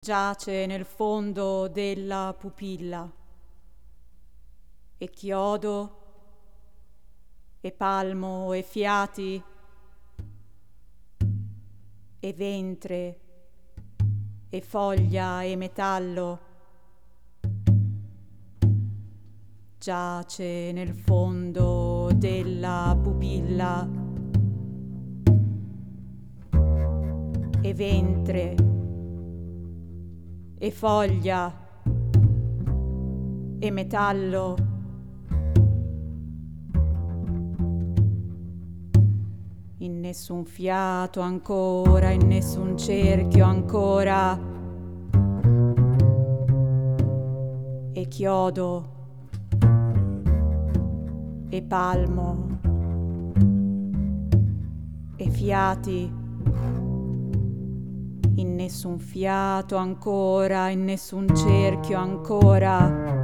giace nel fondo della pupilla. E chiodo e palmo e fiati e ventre e foglia e metallo. Giace nel fondo della pupilla. E ventre e foglia e metallo. In nessun fiato ancora, in nessun cerchio ancora. E chiodo e palmo e fiati in nessun fiato ancora, in nessun cerchio ancora.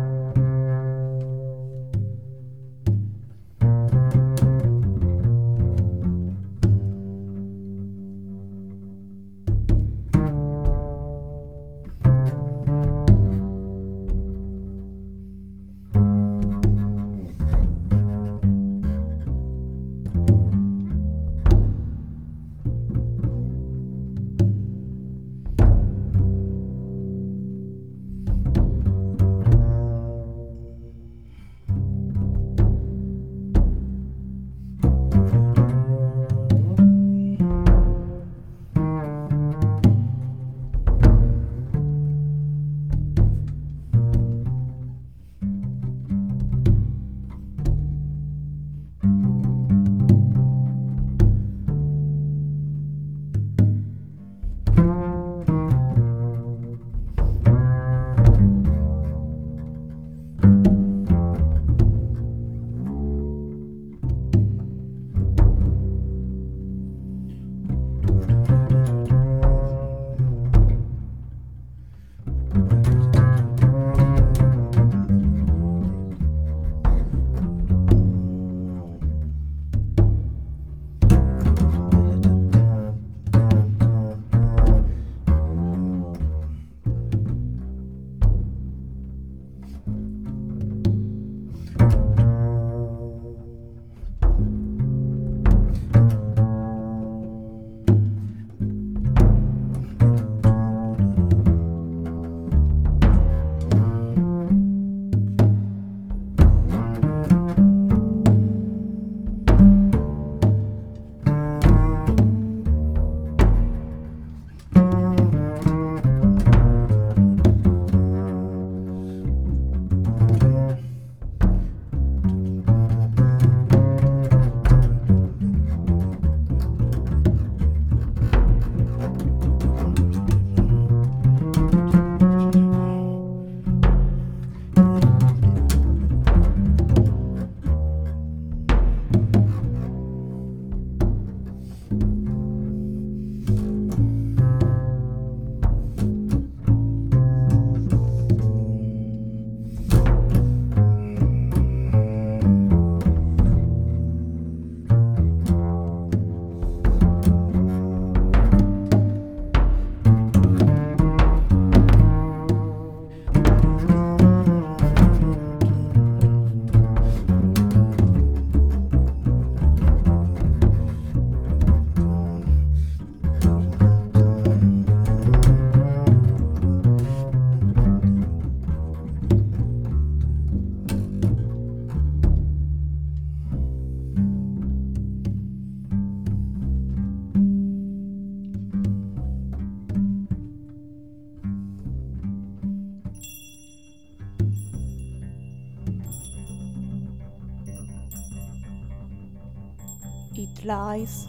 It lies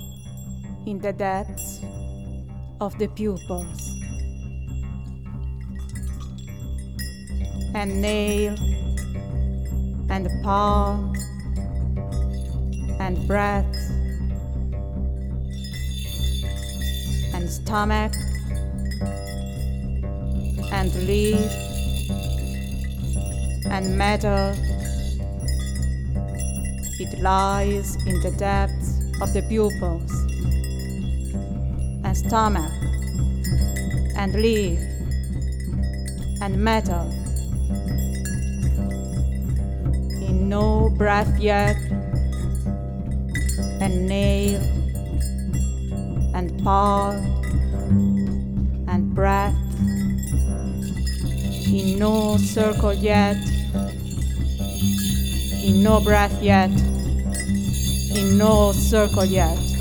in the depths of the pupils. And nail, and palm, and breath, and stomach, and leaf, and metal. It lies in the depths of the pupils, and stomach, and leaf, and metal. In no breath yet, and nail, and paw, and breath. In no circle yet, in no breath yet, in no circle yet.